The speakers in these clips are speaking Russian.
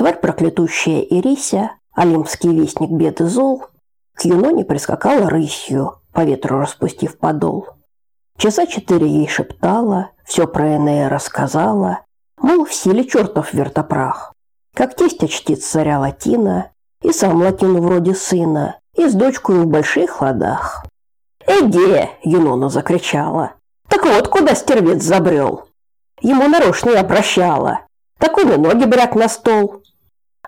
Тварь проклятущая Ирися, олимпский вестник бед и зол, к Юноне прискакала рысью, по ветру распустив подол. Часа четыре ей шептала, все про Энея рассказала, мол, в силе чертов вертопрах. Как тесть чтит царя Латина, и сам Латину вроде сына, и с дочкой в больших ладах. «Эге!» – Юнона закричала. «Так вот, куда стервец забрел!» Ему нарочно я прощала. Так он и ноги бряк на стол.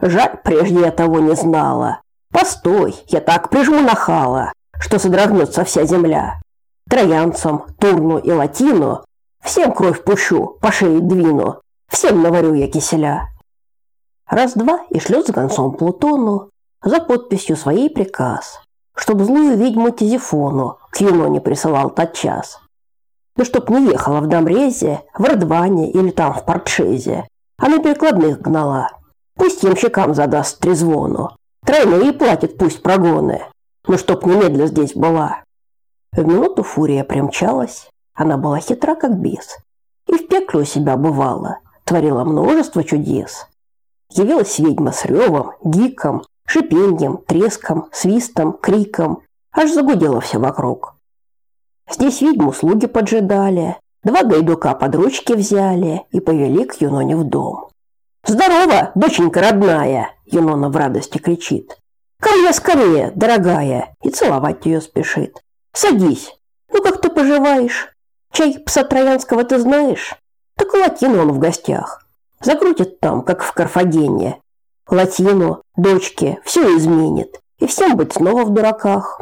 Жаль, прежде я того не знала. Постой, я так прижму нахала, что содрогнется вся земля. Троянцам, Турну и Латину всем кровь пущу, по шее двину, всем наварю я киселя. Раз-два и шлет с гонцом Плутону за подписью своей приказ, чтоб злую ведьму Тизифону к Юноне присылал тот час. Да чтоб не ехала в Домрезе, в Радване или там в Портшезе, а на перекладных гнала. Пусть ямщикам задаст трезвону. Тройные платит пусть прогоны, но чтоб немедля здесь была. В минуту фурия примчалась, она была хитра как бес. И в пекле у себя бывала, творила множество чудес. Явилась ведьма с ревом, гиком, шипеньем, треском, свистом, криком. Аж загудело все вокруг. Здесь ведьму слуги поджидали, два гайдука под ручки взяли и повели к Юноне в дом. «Здорово, доченька родная!» Юнона в радости кричит. «Ко скорее, дорогая!» И целовать ее спешит. «Садись! Ну как ты поживаешь? Чай пса Троянского ты знаешь? Так латину он в гостях. Закрутит там, как в Карфагене. Латину, дочке, все изменит. И всем быть снова в дураках.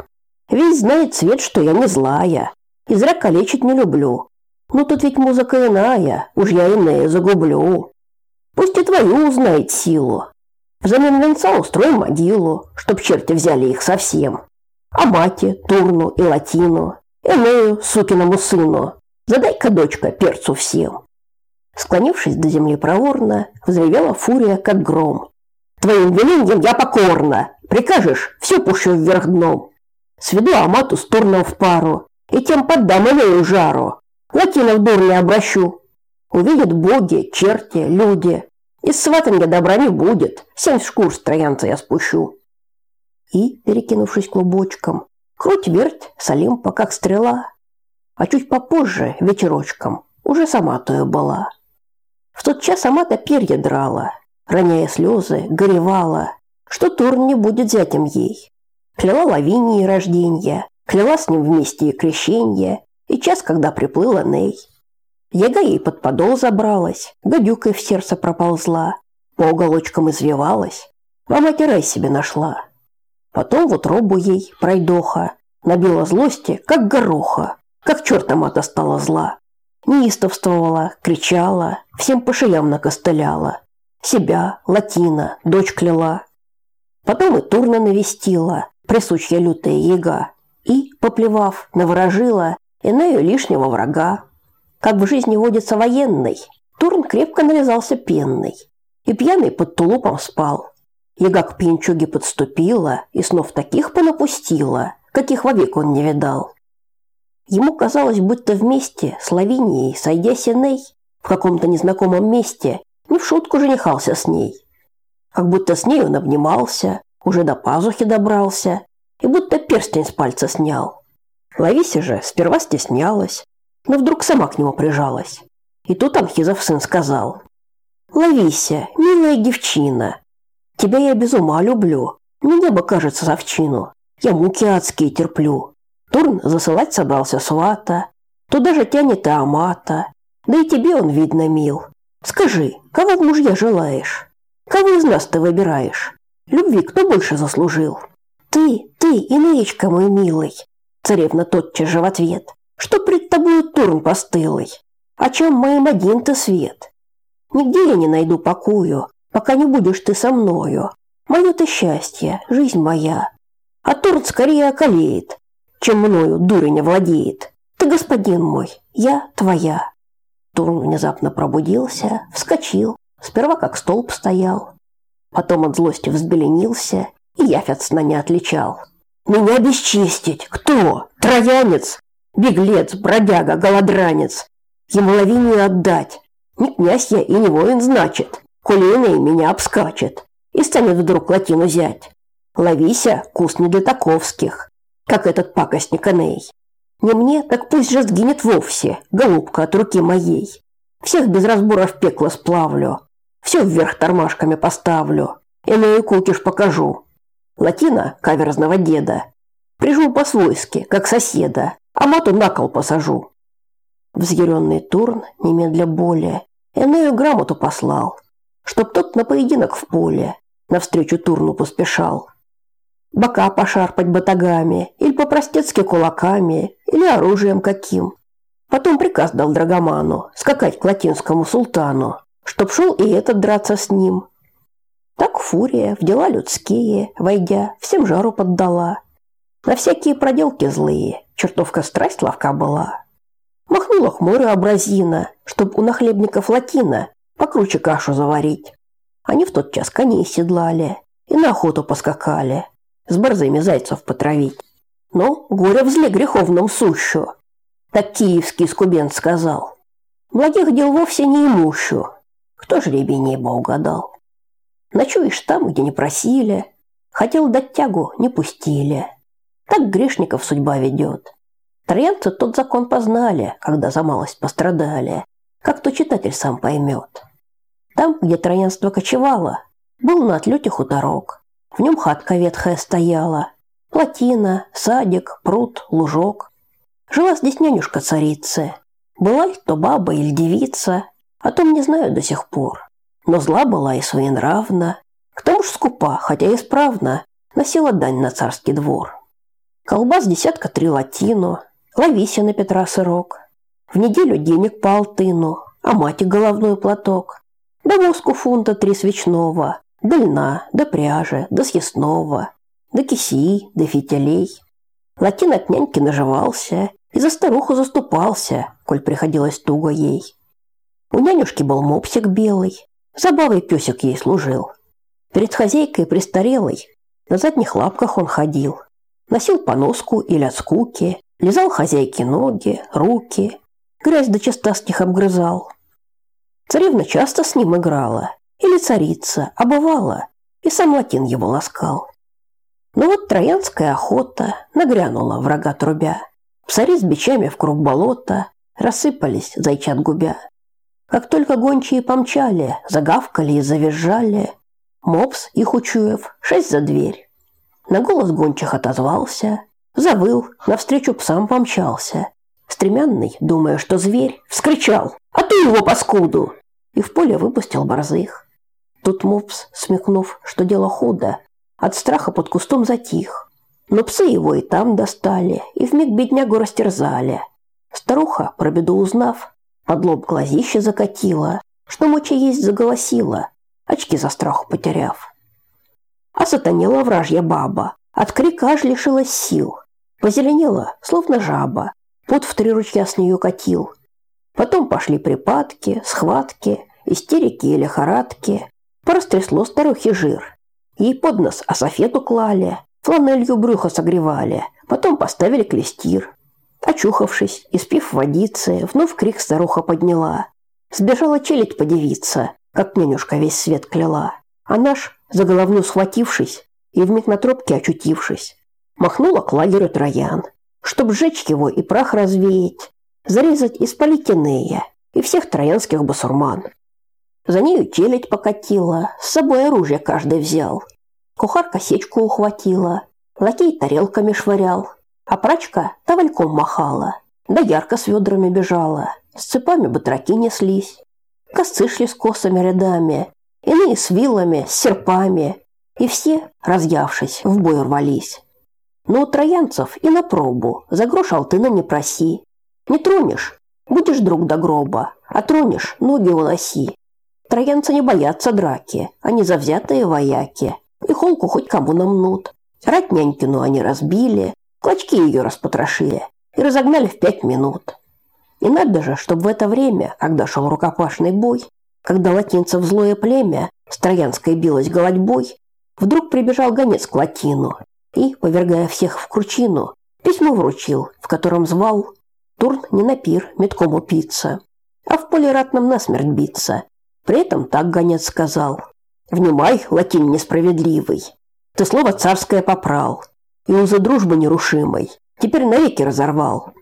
Весь знает свет, что я не злая. И зря калечить не люблю. Ну тут ведь музыка иная, уж я иные загублю. Пусть и твою узнает силу. Взамен венца устроим могилу, чтоб черти взяли их совсем. А мате, Турну и Латину, Энею, сукиному сыну, задай-ка, дочка, перцу всем. Склонившись до земли проворно, взревела фурия, как гром. Твоим веленьем я покорна. Прикажешь, все пущу вверх дном. Сведу Амату с Турном в пару, и тем поддам Энею жару. Латина в дурня обращу. Увидят боги, черти, люди. Из сватанья добра не будет. Семь шкур с троянца я спущу. И, перекинувшись клубочком, круть верть с Олимпа, как стрела. А чуть попозже, вечерочком, уже сама тою была. В тот час Амата перья драла, роняя слезы, горевала, что Турн не будет зятем ей. Кляла Лавинии рожденья, кляла с ним вместе и крещенье, и час, когда приплыла Ней. Яга ей под подол забралась, гадюкой в сердце проползла, по уголочкам извивалась, мать рай себе нашла. Потом вот робу ей, пройдоха, набила злости, как гороха, как черта мата стала зла. Неистовствовала, кричала, всем по шеям накостыляла. Себя, латина, дочь кляла. Потом и Турна навестила, присущая лютая яга, и, поплевав, наворожила Энею лишнего врага. Как в жизни водится военный, Турн крепко навязался пенной и пьяный под тулупом спал. Яга к пьянчуге подступила и снов таких понапустила, каких вовек он не видал. Ему казалось, будто вместе с Лавинией, сойдя Синей, в каком-то незнакомом месте, не в шутку женихался с ней. Как будто с ней он обнимался, уже до пазухи добрался, и будто перстень с пальца снял. Лавися же сперва стеснялась, но вдруг сама к нему прижалась. И тут Анхизов сын сказал. «Лавися, милая девчина, тебя я без ума люблю. Мне небо кажется за овчину. Я муки адские терплю. Турн засылать собрался свата. Туда же тянет и Амата. Да и тебе он, видно, мил. Скажи, кого в мужья желаешь? Кого из нас ты выбираешь? Любви кто больше заслужил? Ты, ты, Инеечка мой милый, Царевна тотчас же в ответ. Что пред тобою Турн постылый? О чем моим один ты свет? Нигде я не найду покою, пока не будешь ты со мною. Мое ты счастье, жизнь моя. А Турн скорее околеет, чем мною дурень владеет. Ты господин мой, я твоя. Турн внезапно пробудился, вскочил, сперва как столб стоял. Потом от злости взбеленился и от сна не отличал. Меня бесчестить? Кто? Троянец? Беглец, бродяга, голодранец. Ему лавинию отдать. Не князь я и не воин, значит. коли иной меня обскачет и станет вдруг латину взять. Ловися, кус не для таковских, как этот пакостник Эней. Не мне, так пусть же сгинет вовсе, голубка от руки моей. Всех без разбора в пекло сплавлю, все вверх тормашками поставлю, Энею кукиш покажу. Латина – каверзного деда. Прижму по-свойски, как соседа, а мату на кол посажу. Взъяренный Турн немедля более Энею грамоту послал, чтоб тот на поединок в поле навстречу Турну поспешал. Бока пошарпать батагами, или по-простецки кулаками, или оружием каким. Потом приказ дал Драгоману скакать к латинскому султану, чтоб шел и этот драться с ним. Так фурия в дела людские, войдя, всем жару поддала. На всякие проделки злые, чертовка страсть ловка была. Махнула хмурая образина, чтоб у нахлебников латина покруче кашу заварить. Они в тот час коней седлали и на охоту поскакали, с борзыми зайцев потравить. Но горе взле греховном сущу, так киевский скубент сказал. Благих дел вовсе не имущу, кто жребий небо угадал. Ночуешь там, где не просили, хотел дать тягу, не пустили. Так грешников судьба ведет. Троянцы тот закон познали, когда за малость пострадали, как то читатель сам поймет. Там, где троянство кочевало, был на отлете хуторок. В нем хатка ветхая стояла, плотина, садик, пруд, лужок. Жила здесь нянюшка царицы. Была ли то баба или девица, о том не знаю до сих пор. Но зла была и своенравна, к тому же скупа, хотя и исправна, носила дань на царский двор. Колбас десятка три латину, ловися Петра сырок. В неделю денег по алтыну, а мате головной платок. Да воску фунта три свечного, да льна, да пряжи, да съестного, да киси, да фитилей. Латин от няньки наживался и за старуху заступался, коль приходилось туго ей. У нянюшки был мопсик белый, забавой песик ей служил. Перед хозяйкой престарелой на задних лапках он ходил, носил поноску или от скуки, лизал хозяйке ноги, руки, грязь до них обгрызал. Царевна часто с ним играла, или царица, а бывала, и сам латин его ласкал. Но вот троянская охота нагрянула врага трубя. Псари с бичами в круг болота рассыпались, зайчат губя. Как только гончие помчали, загавкали и завизжали, мопс, их учуяв, шесть за дверь. На голос гончих отозвался, завыл, навстречу псам помчался. Стремянный, думая, что зверь, вскричал «А ты его, паскуду!» и в поле выпустил борзых. Тут мопс, смекнув, что дело худо, от страха под кустом затих. Но псы его и там достали, и вмиг беднягу растерзали. Старуха, про беду узнав, под лоб глазище закатила, что мочи есть заголосила, очки за страху потеряв. А сатанела вражья баба, от крика аж лишилась сил. Позеленела, словно жаба, пот в три ручья с нее катил. Потом пошли припадки, схватки, истерики и лихорадки. Порастрясло старухи жир. Ей под нос асофету клали, фланелью брюхо согревали, потом поставили клестир. Очухавшись, испив водицы, вновь крик старуха подняла. Сбежала челядь подивиться, как нянюшка весь свет кляла. А наш, за головню схватившись и вмиг на тропке очутившись, махнула к лагерю троян, чтоб сжечь его и прах развеять, зарезать и спалить иные, и всех троянских басурман. За нею челядь покатила, с собой оружие каждый взял. Кухарка сечку ухватила, лакей тарелками швырял, а прачка тавальком махала, да ярко с ведрами бежала, с цепами батраки неслись. Косцы шли с косами рядами, иные с вилами, с серпами, и все, разъявшись, в бой рвались. Но у троянцев и на пробу, за грош алтына не проси, не тронешь, будешь друг до гроба, а тронешь, ноги уноси. Троянцы не боятся драки, они завзятые вояки, и холку хоть кому намнут. Рать нянькину они разбили, клочки ее распотрошили и разогнали в пять минут. И надо же, чтобы в это время, когда шел рукопашный бой, когда латинцев злое племя с Троянской билось голодьбой, вдруг прибежал гонец к латину и, повергая всех в кручину, письмо вручил, в котором звал Турн не на пир метком упиться, а в поле ратном насмерть биться, При этом так гонец сказал. «Внимай, латин несправедливый, ты слово царское попрал, и узы дружбы нерушимой теперь навеки разорвал.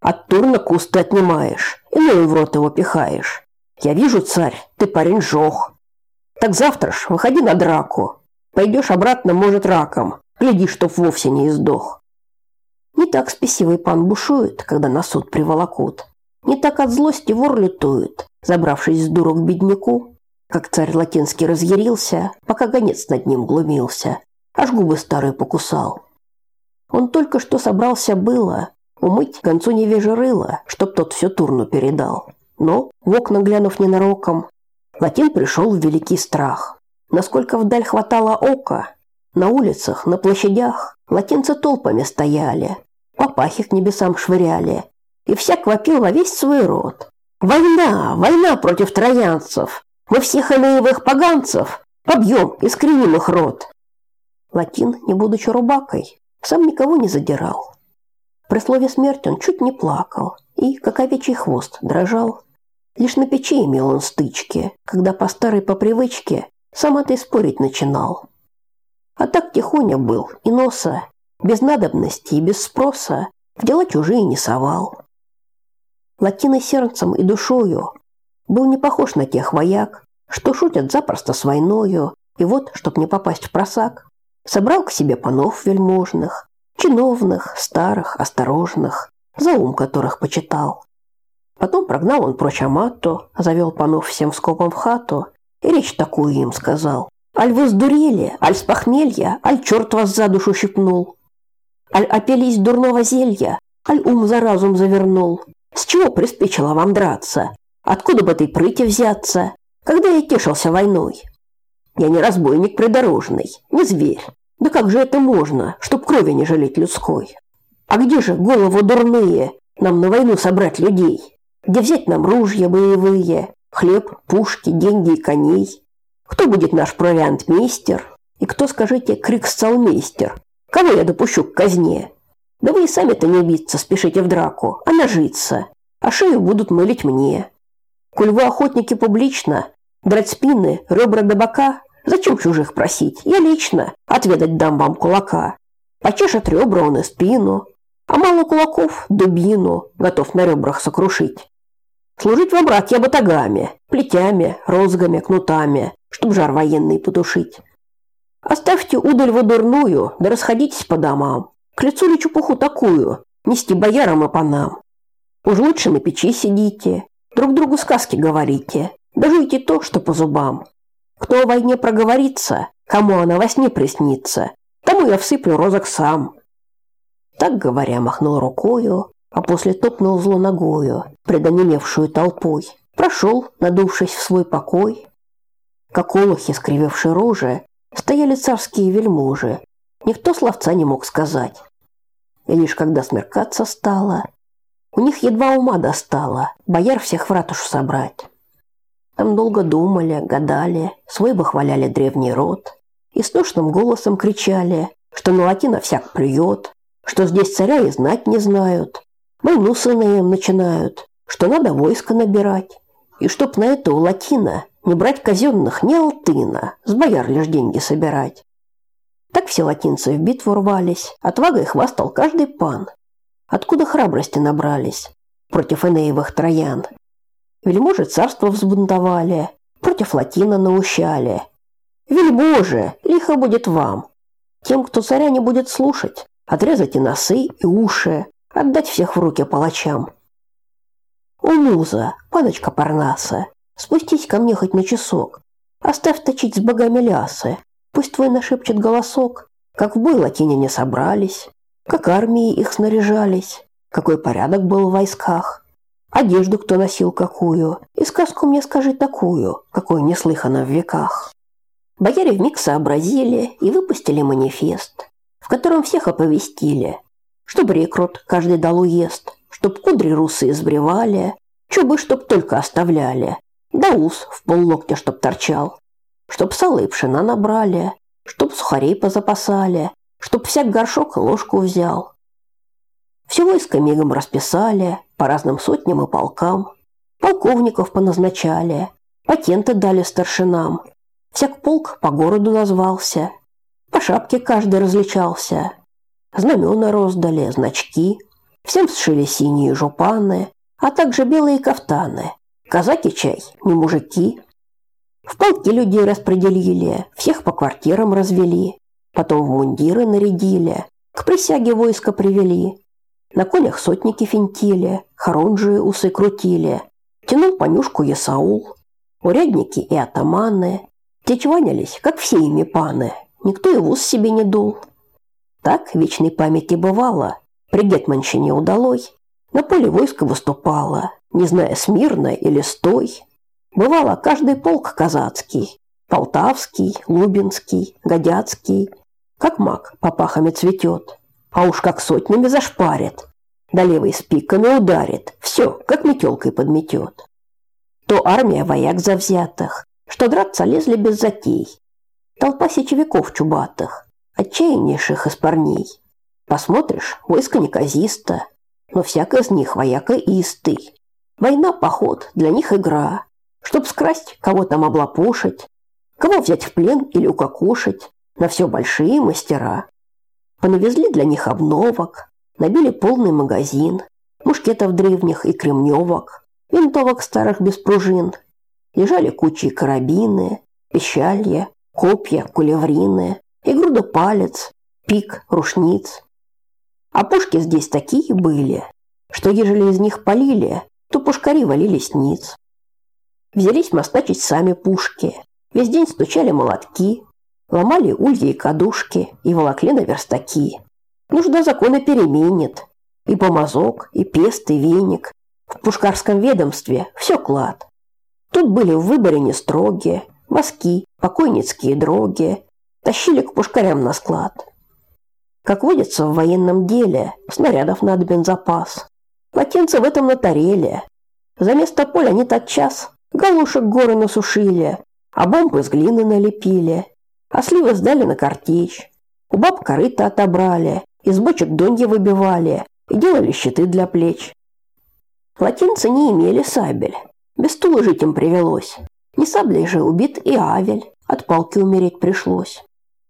От Турна куст ты отнимаешь, иной в рот его пихаешь. Я вижу, царь, ты парень жох. Так завтра ж выходи на драку. Пойдешь обратно, может, раком. Гляди, чтоб вовсе не издох. Не так спесивый пан бушует, когда на суд приволокут. Не так от злости вор лютует, забравшись с дуру к бедняку, как царь латинский разъярился, пока гонец над ним глумился, аж губы старые покусал. Он только что собрался было умыть концу невеже рыло, чтоб тот все Турну передал. Но, в окна глянув ненароком, Латин пришел в великий страх. Насколько вдаль хватало ока, на улицах, на площадях латинцы толпами стояли, папахи к небесам швыряли, и всяк вопил во весь свой род. «Война! Война против троянцев! Мы всех инаевых поганцев побьем и скривим их рот!» Латин, не будучи рубакой, сам никого не задирал. При слове «смерть» он чуть не плакал и, как овечий хвост, дрожал. Лишь на печи имел он стычки, когда по старой по привычке сам это и спорить начинал. А так тихоня был и носа, без надобности и без спроса, в дела чужие не совал. Латиной сердцем и душою был не похож на тех вояк, что шутят запросто с войною, и вот, чтоб не попасть в просак, собрал к себе панов вельможных, чиновных, старых, осторожных, за ум которых почитал. Потом прогнал он прочь Аматту, завел панов всем скопом в хату и речь такую им сказал. «Аль вы сдурели, аль с похмелья, аль черт вас за душу щипнул, аль опелись дурного зелья, аль ум за разум завернул. С чего приспичило вам драться? Откуда бы ты прыти взяться, когда я тешился войной? Я не разбойник придорожный, не зверь, да как же это можно, чтоб крови не жалеть людской? А где же голову дурные нам на войну собрать людей? Где взять нам ружья боевые, хлеб, пушки, деньги и коней? Кто будет наш провиантмейстер? И кто, скажите, криксцалмейстер? Кого я допущу к казне? Да вы и сами-то не биться спешите в драку, а нажиться. А шею будут мылить мне. Коль вы охотники публично, драть спины, ребра до бока, Зачем чужих просить? Я лично отведать дам вам кулака. Почешет ребра он и спину, а мало кулаков – дубину, готов на ребрах сокрушить. Служить вам, братья, батагами, плетями, розгами, кнутами, чтоб жар военный потушить. Оставьте удаль вы дурную, да расходитесь по домам. К лицу ли чепуху такую, нести боярам и панам. Уж лучше на печи сидите, друг другу сказки говорите, да жуйте то, что по зубам. Кто о войне проговорится, кому она во сне приснится, тому я всыплю розок сам. Так говоря, махнул рукою, а после топнул зло ногою, предонемевшую толпой. Прошел, надувшись в свой покой. Как олухи, скривившие рожи, стояли царские вельможи. Никто словца не мог сказать. И лишь когда смеркаться стало, у них едва ума достало бояр всех в ратушу собрать. Там долго думали, гадали, свой бы хваляли древний род. И с тошным голосом кричали, что на латина всяк плюет, что здесь царя и знать не знают. Им начинают, что надо войско набирать. И чтоб на это у латина не брать казенных ни алтына, с бояр лишь деньги собирать. Так все латинцы в битву рвались, отвагой хвастал каждый пан. Откуда храбрости набрались против Энеевых троян, Вельможи царство взбунтовали, против латина наущали. Вельможи, лихо будет вам. Тем, кто царя не будет слушать, отрезать и носы, и уши, отдать всех в руки палачам. О, муза, паночка Парнаса, спустись ко мне хоть на часок. Оставь точить с богами лясы. Пусть твой нашепчет голосок, как в бой латиняне собрались, как армии их снаряжались, какой порядок был в войсках. Одежду кто носил какую, и сказку мне скажи такую, какой не слыхано в веках. Бояре вмиг сообразили и выпустили манифест, в котором всех оповестили, чтоб рекрут каждый дал уезд, чтоб кудри русы избревали, чубы чтоб только оставляли, да ус в поллоктя чтоб торчал, чтоб сало и пшена набрали, чтоб сухарей позапасали, чтоб всяк горшок и ложку взял, все войско мигом расписали, по разным сотням и полкам. Полковников поназначали. Патенты дали старшинам. Всяк полк по городу назвался. По шапке каждый различался. Знамена роздали, значки. Всем сшили синие жупаны, а также белые кафтаны. Казаки чай, не мужики. В полки людей распределили, всех по квартирам развели, потом в мундиры нарядили, к присяге войска привели. На конях сотники финтили, хорунжие усы крутили, тянул понюшку Ясаул. Урядники и атаманы, те чванились, как все ими паны, никто и в ус себе не дул. Так вечной памяти бывало, при Гетманщине удалой, на поле войска выступало, не зная смирно или стой, Бывало, каждый полк казацкий, полтавский, лубинский, годяцкий, как маг попахами цветет, а уж как сотнями зашпарит, да левой с пиками ударит, все, как метелкой подметет. То армия вояк завзятых, что драться лезли без затей, толпа сечевиков чубатых, отчаяннейших из парней. Посмотришь, войско неказисто, но всяк из них вояка истый. Война, поход, для них игра, Чтоб скрасть, кого там облапошить, кого взять в плен или укокошить, на все большие мастера. Понавезли для них обновок, набили полный магазин, мушкетов древних и кремневок, винтовок старых без пружин. Лежали кучи карабины, пищалья, копья, кулеврины и груда палец, пик, рушниц. А пушки здесь такие были, что ежели из них полили, то пушкари валились ниц. Взялись мостачить сами пушки. Весь день стучали молотки, ломали ульи и кадушки и волокли на верстаки. Нужда закона переменит. И помазок, и пест, и веник. В пушкарском ведомстве все клад. Тут были в выборе не строгие, воски, покойницкие дроги. Тащили к пушкарям на склад. Как водится в военном деле, снарядов надобен запас. Латинцы в этом натарели. За место поля не тотчас Галушек горы насушили, а бомбы из глины налепили, а сливы сдали на картечь. У баб корыто отобрали, из бочек доньги выбивали и делали щиты для плеч. Латинцы не имели сабель, без стула жить им привелось. Не саблей же убит и Авель, от палки умереть пришлось.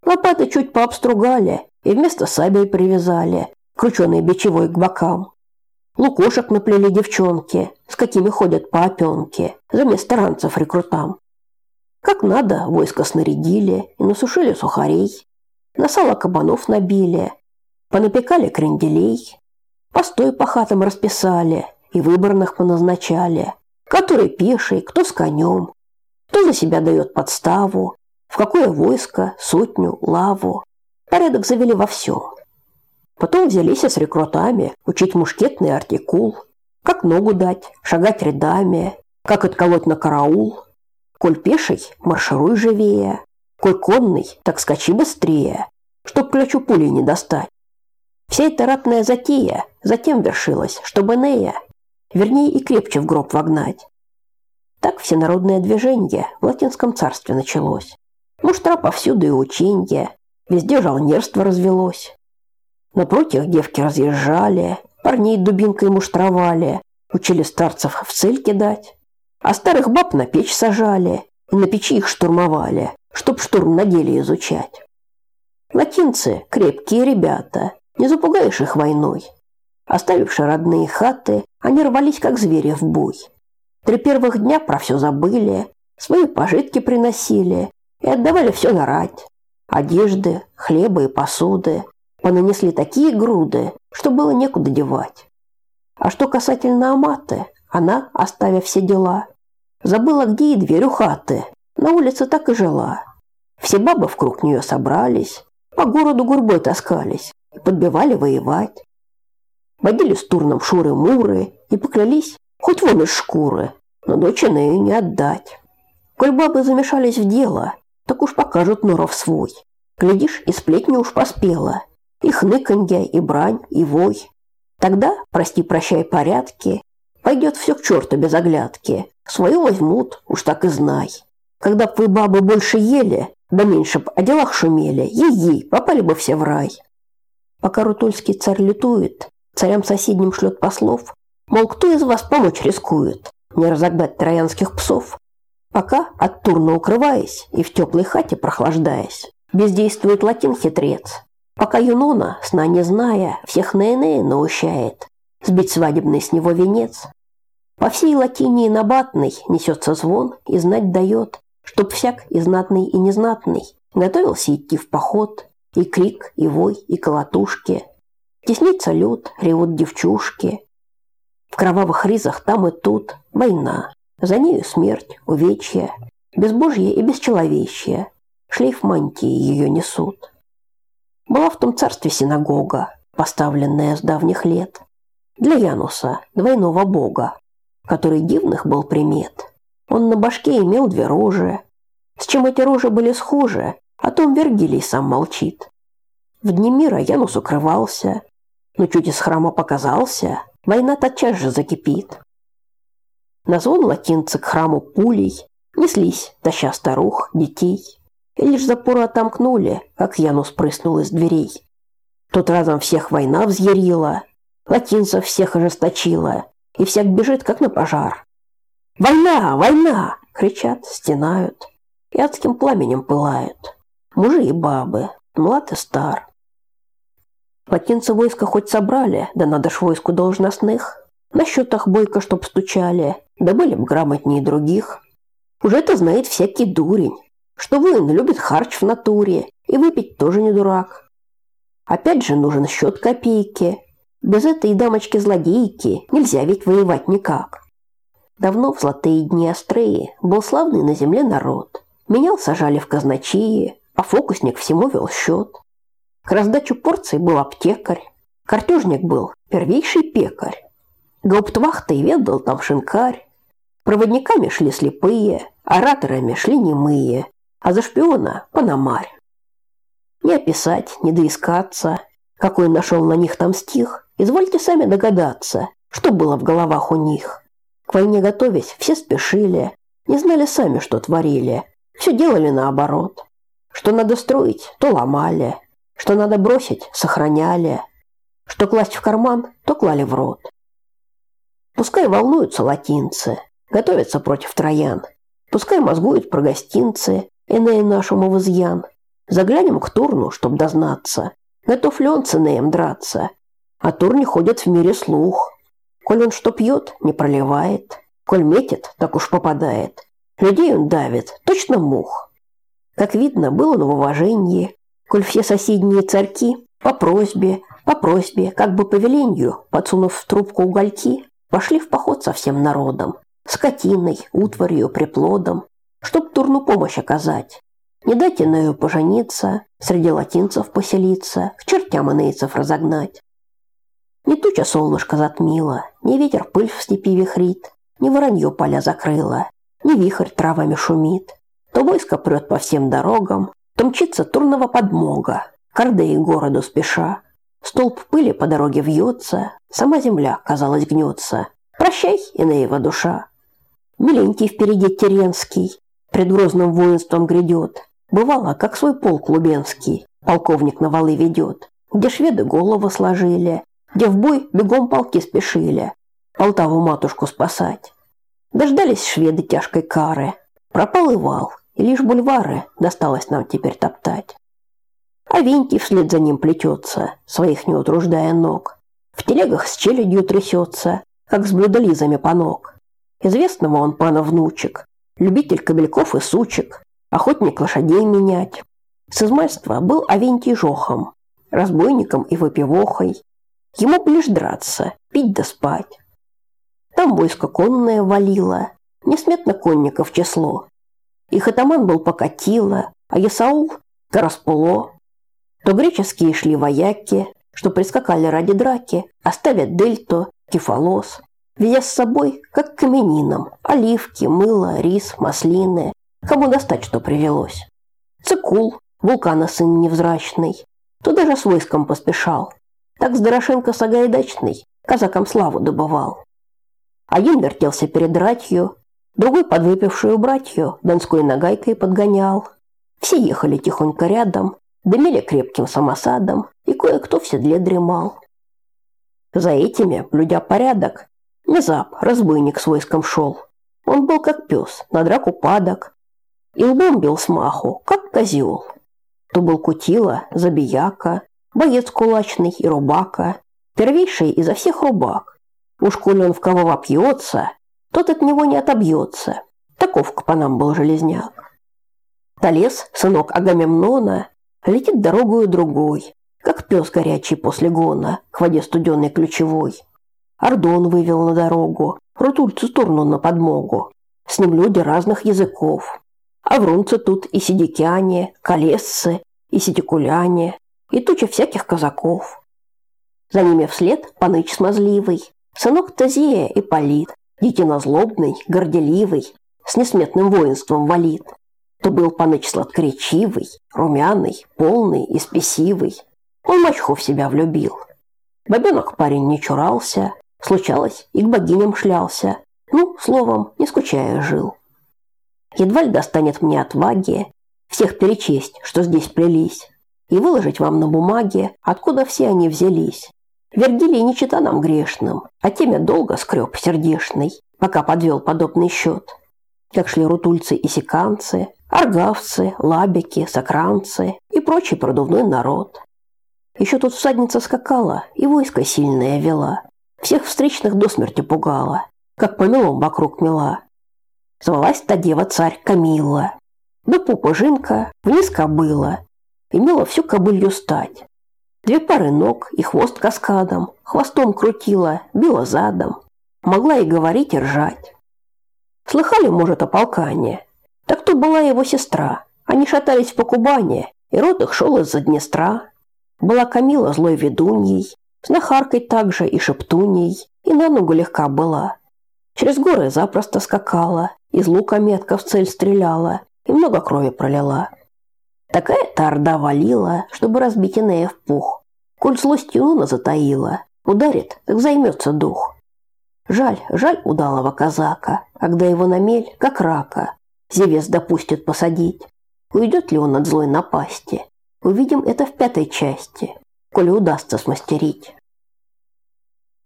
Лопаты чуть пообстругали и вместо сабель привязали, крученой бичевой к бокам. Лукошек наплели девчонки, с какими ходят по опенке, заместо ранцев рекрутам. Как надо, войско снарядили и насушили сухарей, на сало кабанов набили, понапекали кренделей, постой по хатам расписали и выборных поназначали, который пеший, кто с конем, кто за себя дает подставу, в какое войско, сотню, лаву. Порядок завели во всем. Потом взялись с рекрутами учить мушкетный артикул, как ногу дать, шагать рядами, как отколоть на караул. Коль пеший, маршируй живее, коль конный, так скачи быстрее, чтоб ключу пули не достать. Вся эта ратная затея затем вершилась, чтобы Нея, вернее и крепче в гроб вогнать. Так всенародное движение в Латинском царстве началось. Муштра повсюду и ученье, везде жалнерство развелось. Напротив девки разъезжали, парней дубинкой муштровали, учили старцев в цель кидать, а старых баб на печь сажали и на печи их штурмовали, чтоб штурм на деле изучать. Латинцы – крепкие ребята, не запугаешь их войной. Оставивши родные хаты, они рвались, как звери, в бой. Три первых дня про все забыли, свои пожитки приносили и отдавали все на рать. Одежды, хлеба и посуды, понанесли такие груды, что было некуда девать. А что касательно Аматы, она, оставив все дела, забыла, где и дверь у хаты, на улице так и жила. Все бабы вкруг нее собрались, по городу гурбой таскались и подбивали воевать. Водили с турном шуры-муры и поклялись хоть вон из шкуры, но дочь иную не отдать. Коль бабы замешались в дело, так уж покажут норов свой. Глядишь, и сплетня уж поспела, и хныканье, и брань, и вой. Тогда, прости-прощай порядки, пойдет все к черту без оглядки. Свою возьмут, уж так и знай. Когда б вы, бабы, больше ели, да меньше б о делах шумели, ей-ей, попали бы все в рай. Пока рутульский царь лютует, царям соседним шлет послов, мол, кто из вас помочь рискует, не разогнать троянских псов. Пока, от турна укрываясь и в теплой хате прохлаждаясь, бездействует латин хитрец. Пока Юнона, сна не зная, всех Нeenея наущает, сбить свадебный с него венец. По всей латинии набатной несется звон и знать дает, чтоб всяк и знатный, и незнатный готовился идти в поход, и крик, и вой, и колотушки. Теснится люд, ревут девчушки. В кровавых ризах там и тут война. За нею смерть, увечья, безбожье и бесчеловечье. Шлейф мантии ее несут. Была в том царстве синагога, поставленная с давних лет, для Януса, двойного бога, который дивных был примет. Он на башке имел две рожи. С чем эти рожи были схожи, о том Вергилий сам молчит. В дни мира Янус укрывался, но чуть из храма показался, война тотчас же закипит. На звон латинцы к храму пулей неслись, таща старух, детей. И лишь запоры отомкнули, как Янус прыснул из дверей. Тут разом всех война взъярила, латинцев всех ожесточила, и всяк бежит, как на пожар. «Война! Война!» — кричат, стенают, и адским пламенем пылают мужи и бабы, млад и стар. Латинцы войска хоть собрали, да надо ж войску должностных. На счетах бойко чтоб стучали, да были грамотнее других. Уже это знает всякий дурень, что воин любит харч в натуре, и выпить тоже не дурак. Опять же нужен счет копейки. Без этой дамочки-злодейки нельзя ведь воевать никак. Давно в золотые дни Астреи был славный на земле народ. Менял сажали в казначеи, а фокусник всему вел счет. К раздачу порций был аптекарь, картежник был первейший пекарь. Гауптвахтой ведал там шинкарь. Проводниками шли слепые, ораторами шли немые, а за шпиона – панамарь. Не описать, не доискаться, какой нашел на них там стих, извольте сами догадаться, что было в головах у них. К войне готовясь, все спешили, не знали сами, что творили, все делали наоборот. Что надо строить, то ломали. Что надо бросить, сохраняли. Что класть в карман, то клали в рот. Пускай волнуются латинцы, готовятся против троян. Пускай мозгуют про гостинцы, Энея нашему в изъян. Заглянем к Турну, чтоб дознаться. Готов ли он с Энеем драться? А Тур не ходит в мире слух. Коль он что пьет, не проливает. Коль метит, так уж попадает. Людей он давит, точно мух. Как видно, был он в уважении, коль все соседние царьки по просьбе, по просьбе, как бы по велению, подсунув в трубку угольки, пошли в поход со всем народом, скотиной, утварью, приплодом, чтоб турну помощь оказать. Не дать иную пожениться, среди латинцев поселиться, к чертям инейцев разогнать. Не туча солнышко затмила, не ветер пыль в степи вихрит, не воронье поля закрыло, не вихрь травами шумит. То войско прет по всем дорогам, то мчится турного подмога, Кардеи городу спеша. Столб пыли по дороге вьется, сама земля, казалось, гнется. Прощай, Инеева душа. Миленький впереди Теренский, пред грозным воинством грядет. Бывало, как свой полк Лубенский, полковник на валы ведет, где шведы голову сложили, где в бой бегом полки спешили, Полтаву матушку спасать. Дождались шведы тяжкой кары, пропал и вал, и лишь бульвары досталось нам теперь топтать. А Винти вслед за ним плетется, своих не утруждая ног. В телегах с челядью трясется, как с блюдолизами по ног. Известного он пана внучек, любитель кобельков и сучек, охотник лошадей менять. С измальства был Авентий жохом, разбойником и выпивохой. Ему бы лишь драться, пить да спать. Там войско конное валило, несметно конников число. Их атаман был Покатила, а Ясаул – Караспуло. То греческие шли вояки, что прискакали ради драки, оставят дельту, кефалос, везя с собой, как каменином, оливки, мыло, рис, маслины, кому достать, что привелось. Цикул, вулкана сын невзрачный, туда же с войском поспешал. Так с Дорошенко Сагайдачный казакам славу добывал. Один вертелся перед ратью, Другой подвыпившую братью донской нагайкой подгонял. Все ехали тихонько рядом, дымили крепким самосадом, и кое-кто в седле дремал. За этими, блюдя порядок, Мезап, разбойник с войском шел. Он был как пес, на драку падок, и лбом бил смаху, как козел. То был кутила, забияка, боец кулачный и рубака, первейший изо всех рубак. Уж коли он в кого вопьется, тот от него не отобьется. Таков к панам был железняк. Талес, сынок Агамемнона, летит дорогою другой, как пес горячий после гона, к воде студенной ключевой. Ордон вывел на дорогу, Рутульцу сторону на подмогу. С ним люди разных языков. Аврунцы тут и сидикяне, колесцы, и сидикуляне, и туча всяких казаков. За ними вслед паныч смазливый, сынок Тазия и Полит, детина злобный, горделивый, с несметным воинством валит. То был паныч сладкоречивый, румяный, полный и спесивый. Он мачху в себя влюбил. Бабенок парень не чурался, случалось, и к богиням шлялся. Ну, словом, не скучая жил. Едва ли достанет мне отваги всех перечесть, что здесь плелись, и выложить вам на бумаге, откуда все они взялись. Вергилий не чита нам грешным, а темя долго скреб сердешный, пока подвел подобный счет. Как шли рутульцы и сиканцы, аргавцы, лабики, сокранцы и прочий продувной народ. Еще тут всадница скакала и войско сильное вела. Всех встречных до смерти пугала, как помелом вокруг мела. Звалась та дева царь Камилла. Да пупа жинка, вниз кобыла. Имела всю кобылью стать. Две пары ног и хвост каскадом, хвостом крутила, била задом. Могла и говорить, и ржать. Слыхали, может, о полкане? Так то была его сестра. Они шатались по Кубани, и рот их шел из-за Днестра. Была Камила злой ведуньей, знахаркой также и шептуней, и на ногу легка была. Через горы запросто скакала, из лука метко в цель стреляла и много крови пролила. Такая-то орда валила, чтобы разбить Инея в пух. Коль злостью луна затаила, ударит, так займется дух. Жаль, жаль удалого казака, когда его на мель, как рака, Зевес допустит посадить. Уйдет ли он от злой напасти? Увидим это в пятой части, коли удастся смастерить.